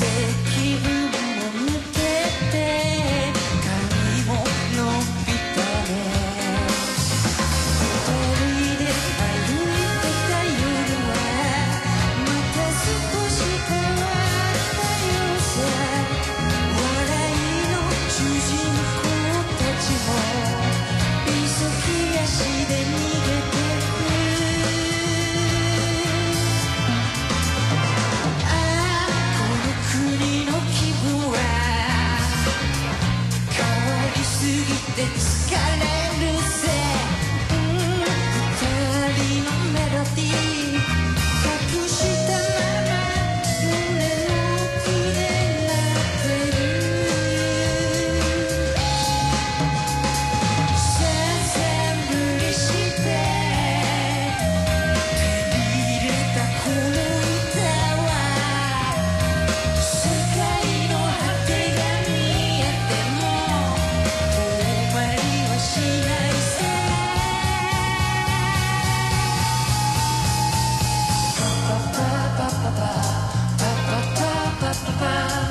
責任 papá.